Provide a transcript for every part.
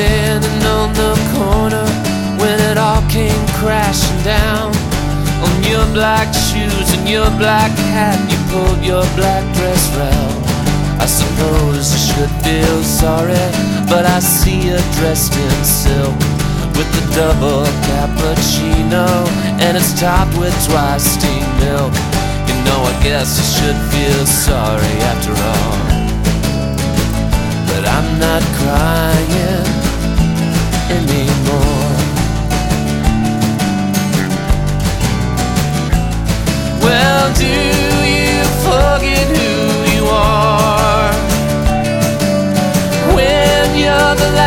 around the corner when it all came crashing down. On your black shoes and your black hat, you pulled your black dress round. I suppose you should feel sorry, but I see you dressed in silk with the double cappuccino, and it's topped with twice steamed milk. You know, I guess you should feel sorry after all. But I'm not crying anymore. Well, do you forget who you are when you're the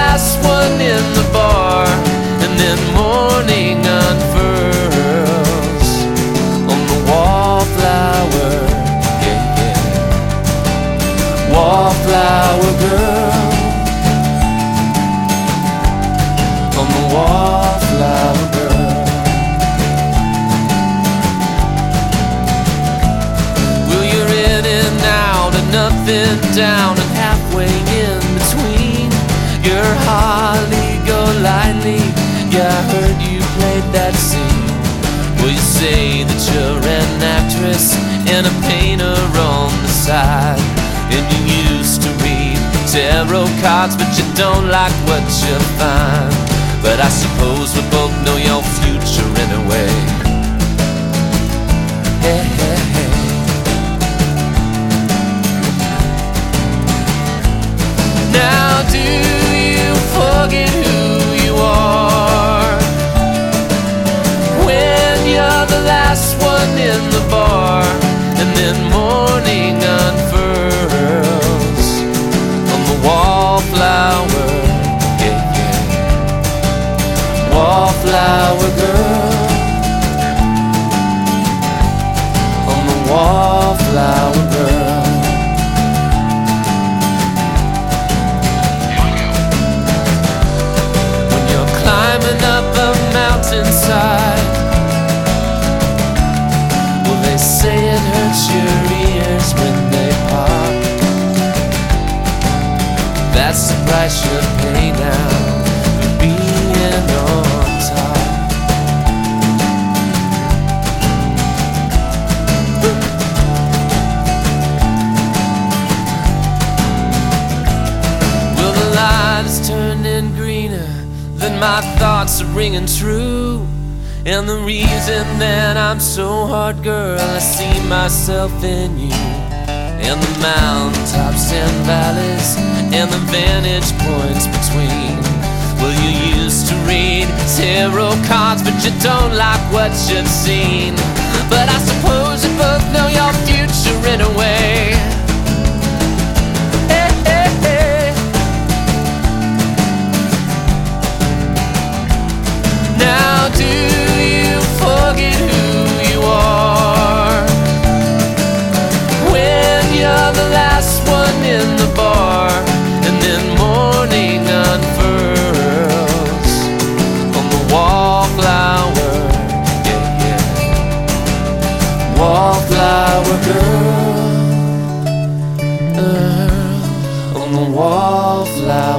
down and halfway in between. You're Holly Golightly. Yeah, I heard you played that scene. Well, you say that you're an actress and a painter on the side. And you used to read tarot cards, but you don't like what you find. But I suppose we're both one in the bar And then morning unfurls. On the wallflower Yeah, yeah. Wallflower girl Price you pay now for being on top. Well, the light is turning greener, then my thoughts are ringing true. And the reason that I'm so hard, girl, I see myself in you. And the mountaintops and valleys, and the vantage points between. Well, you used to read tarot cards, but you don't like what you've seen. But I suppose Wallflower girl. Uh, On the wallflower girl